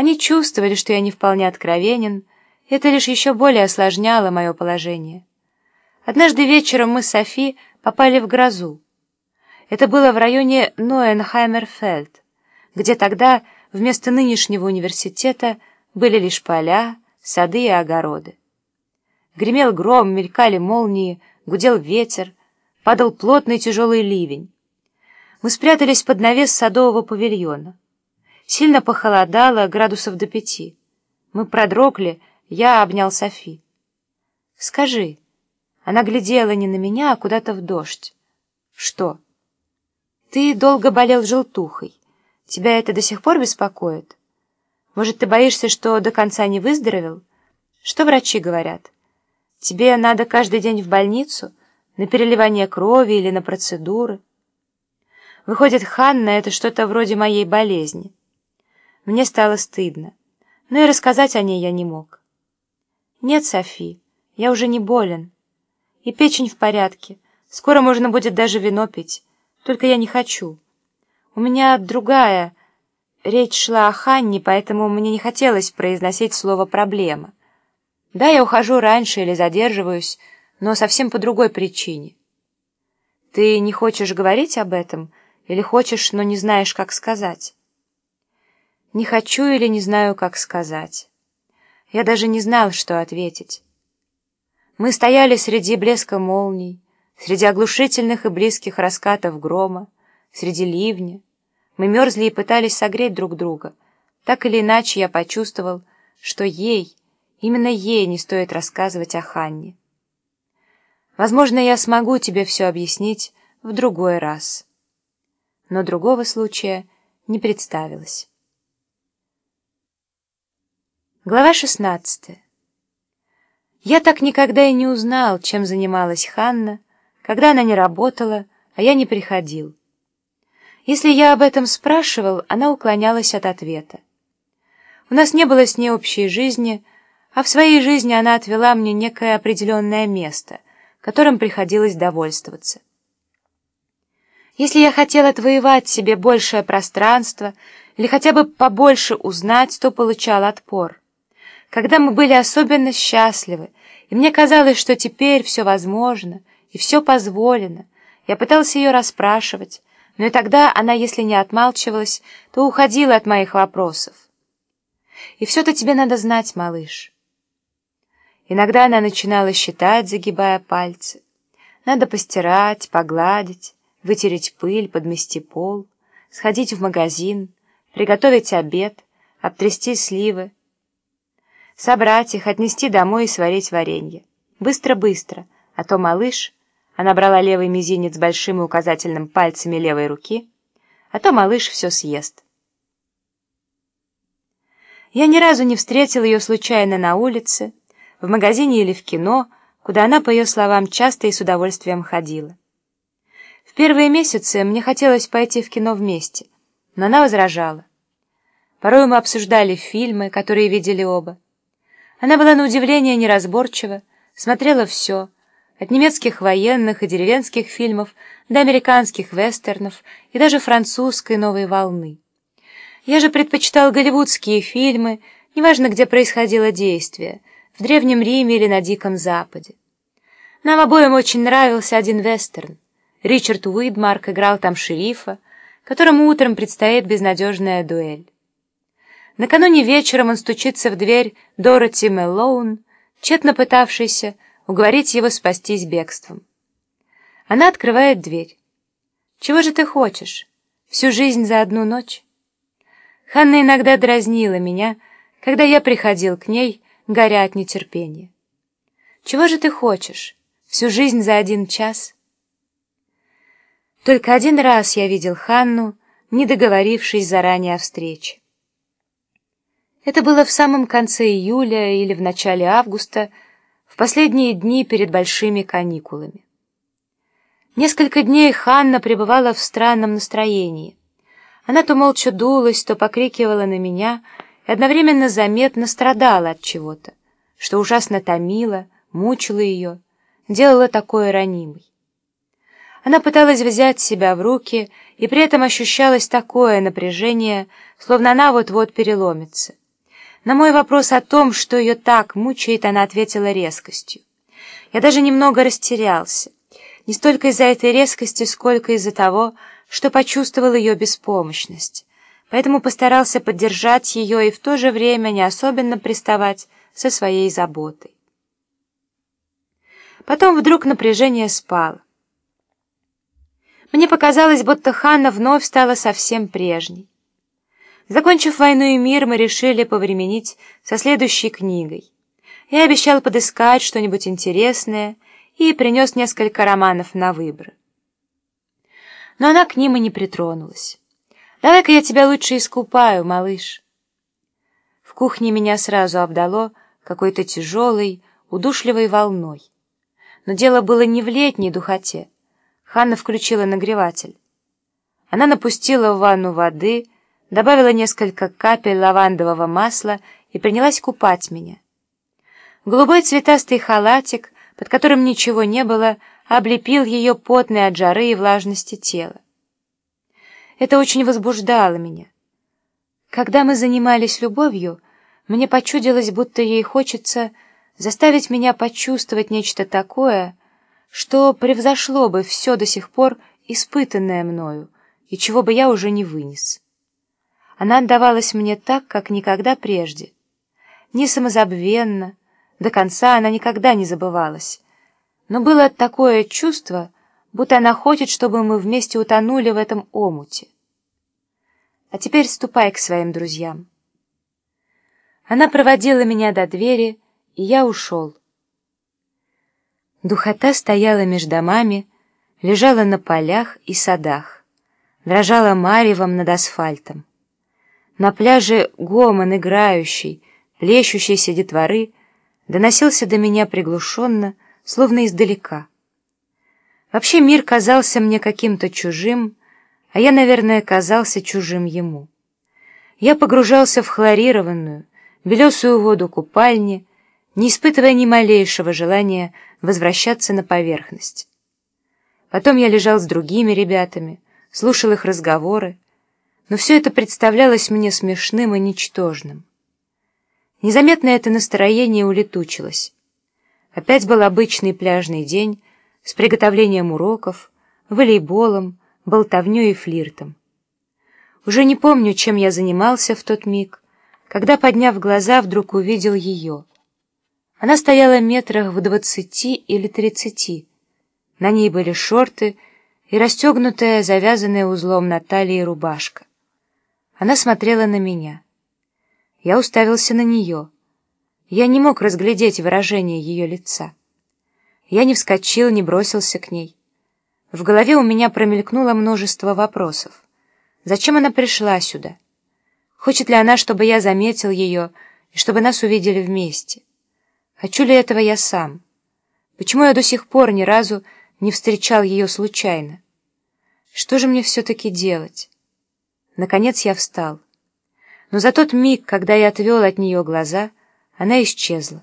Они чувствовали, что я не вполне откровенен, и это лишь еще более осложняло мое положение. Однажды вечером мы с Софи попали в грозу. Это было в районе Ноенхаймерфельд, где тогда вместо нынешнего университета были лишь поля, сады и огороды. Гремел гром, мелькали молнии, гудел ветер, падал плотный тяжелый ливень. Мы спрятались под навес садового павильона. Сильно похолодало, градусов до пяти. Мы продрогли, я обнял Софи. «Скажи». Она глядела не на меня, а куда-то в дождь. «Что?» «Ты долго болел желтухой. Тебя это до сих пор беспокоит? Может, ты боишься, что до конца не выздоровел? Что врачи говорят? Тебе надо каждый день в больницу? На переливание крови или на процедуры?» Выходит, Ханна — это что-то вроде моей болезни. Мне стало стыдно, но и рассказать о ней я не мог. Нет, Софи, я уже не болен. И печень в порядке. Скоро можно будет даже вино пить. Только я не хочу. У меня другая... Речь шла о Ханне, поэтому мне не хотелось произносить слово «проблема». Да, я ухожу раньше или задерживаюсь, но совсем по другой причине. Ты не хочешь говорить об этом или хочешь, но не знаешь, как сказать? Не хочу или не знаю, как сказать. Я даже не знал, что ответить. Мы стояли среди блеска молний, среди оглушительных и близких раскатов грома, среди ливня. Мы мерзли и пытались согреть друг друга. Так или иначе я почувствовал, что ей, именно ей не стоит рассказывать о Ханне. Возможно, я смогу тебе все объяснить в другой раз. Но другого случая не представилось. Глава 16. Я так никогда и не узнал, чем занималась Ханна, когда она не работала, а я не приходил. Если я об этом спрашивал, она уклонялась от ответа. У нас не было с ней общей жизни, а в своей жизни она отвела мне некое определенное место, которым приходилось довольствоваться. Если я хотел отвоевать себе большее пространство или хотя бы побольше узнать, то получал отпор когда мы были особенно счастливы, и мне казалось, что теперь все возможно и все позволено. Я пытался ее расспрашивать, но и тогда она, если не отмалчивалась, то уходила от моих вопросов. И все-то тебе надо знать, малыш. Иногда она начинала считать, загибая пальцы. Надо постирать, погладить, вытереть пыль, подмести пол, сходить в магазин, приготовить обед, обтрясти сливы, собрать их, отнести домой и сварить варенье. Быстро-быстро, а то малыш... Она брала левый мизинец большим и указательным пальцами левой руки, а то малыш все съест. Я ни разу не встретил ее случайно на улице, в магазине или в кино, куда она, по ее словам, часто и с удовольствием ходила. В первые месяцы мне хотелось пойти в кино вместе, но она возражала. Порой мы обсуждали фильмы, которые видели оба. Она была на удивление неразборчива, смотрела все, от немецких военных и деревенских фильмов до американских вестернов и даже французской новой волны. Я же предпочитал голливудские фильмы, неважно, где происходило действие, в Древнем Риме или на Диком Западе. Нам обоим очень нравился один вестерн. Ричард Уидмарк играл там шерифа, которому утром предстоит безнадежная дуэль. Накануне вечером он стучится в дверь Дороти Мэллоун, тщетно пытавшейся уговорить его спастись бегством. Она открывает дверь. «Чего же ты хочешь? Всю жизнь за одну ночь?» Ханна иногда дразнила меня, когда я приходил к ней, горя от нетерпения. «Чего же ты хочешь? Всю жизнь за один час?» Только один раз я видел Ханну, не договорившись заранее о встрече. Это было в самом конце июля или в начале августа, в последние дни перед большими каникулами. Несколько дней Ханна пребывала в странном настроении. Она то молча дулась, то покрикивала на меня и одновременно заметно страдала от чего-то, что ужасно томило, мучило ее, делало такое ранимой. Она пыталась взять себя в руки, и при этом ощущалось такое напряжение, словно она вот-вот переломится. На мой вопрос о том, что ее так мучает, она ответила резкостью. Я даже немного растерялся. Не столько из-за этой резкости, сколько из-за того, что почувствовал ее беспомощность. Поэтому постарался поддержать ее и в то же время не особенно приставать со своей заботой. Потом вдруг напряжение спало. Мне показалось, будто Ханна вновь стала совсем прежней. Закончив «Войну и мир», мы решили повременить со следующей книгой. Я обещал подыскать что-нибудь интересное и принес несколько романов на выбор. Но она к ним и не притронулась. «Давай-ка я тебя лучше искупаю, малыш». В кухне меня сразу обдало какой-то тяжелой, удушливой волной. Но дело было не в летней духоте. Ханна включила нагреватель. Она напустила в ванну воды, добавила несколько капель лавандового масла и принялась купать меня. Голубой цветастый халатик, под которым ничего не было, облепил ее потное от жары и влажности тело. Это очень возбуждало меня. Когда мы занимались любовью, мне почудилось, будто ей хочется заставить меня почувствовать нечто такое, что превзошло бы все до сих пор испытанное мною, и чего бы я уже не вынес. Она отдавалась мне так, как никогда прежде. Не самозабвенно, до конца она никогда не забывалась. Но было такое чувство, будто она хочет, чтобы мы вместе утонули в этом омуте. А теперь ступай к своим друзьям. Она проводила меня до двери, и я ушел. Духота стояла между домами, лежала на полях и садах, дрожала маревом над асфальтом. На пляже гомон играющий, плещущейся детворы доносился до меня приглушенно, словно издалека. Вообще мир казался мне каким-то чужим, а я, наверное, казался чужим ему. Я погружался в хлорированную, белесую воду купальни, не испытывая ни малейшего желания возвращаться на поверхность. Потом я лежал с другими ребятами, слушал их разговоры, но все это представлялось мне смешным и ничтожным. Незаметно это настроение улетучилось. Опять был обычный пляжный день с приготовлением уроков, волейболом, болтовней и флиртом. Уже не помню, чем я занимался в тот миг, когда, подняв глаза, вдруг увидел ее — она стояла метрах в двадцати или тридцати. На ней были шорты и расстегнутая, завязанная узлом на талии рубашка. Она смотрела на меня. Я уставился на нее. Я не мог разглядеть выражение ее лица. Я не вскочил, не бросился к ней. В голове у меня промелькнуло множество вопросов. Зачем она пришла сюда? Хочет ли она, чтобы я заметил ее и чтобы нас увидели вместе? Хочу ли этого я сам? Почему я до сих пор ни разу не встречал ее случайно? Что же мне все-таки делать? Наконец я встал. Но за тот миг, когда я отвел от нее глаза, она исчезла.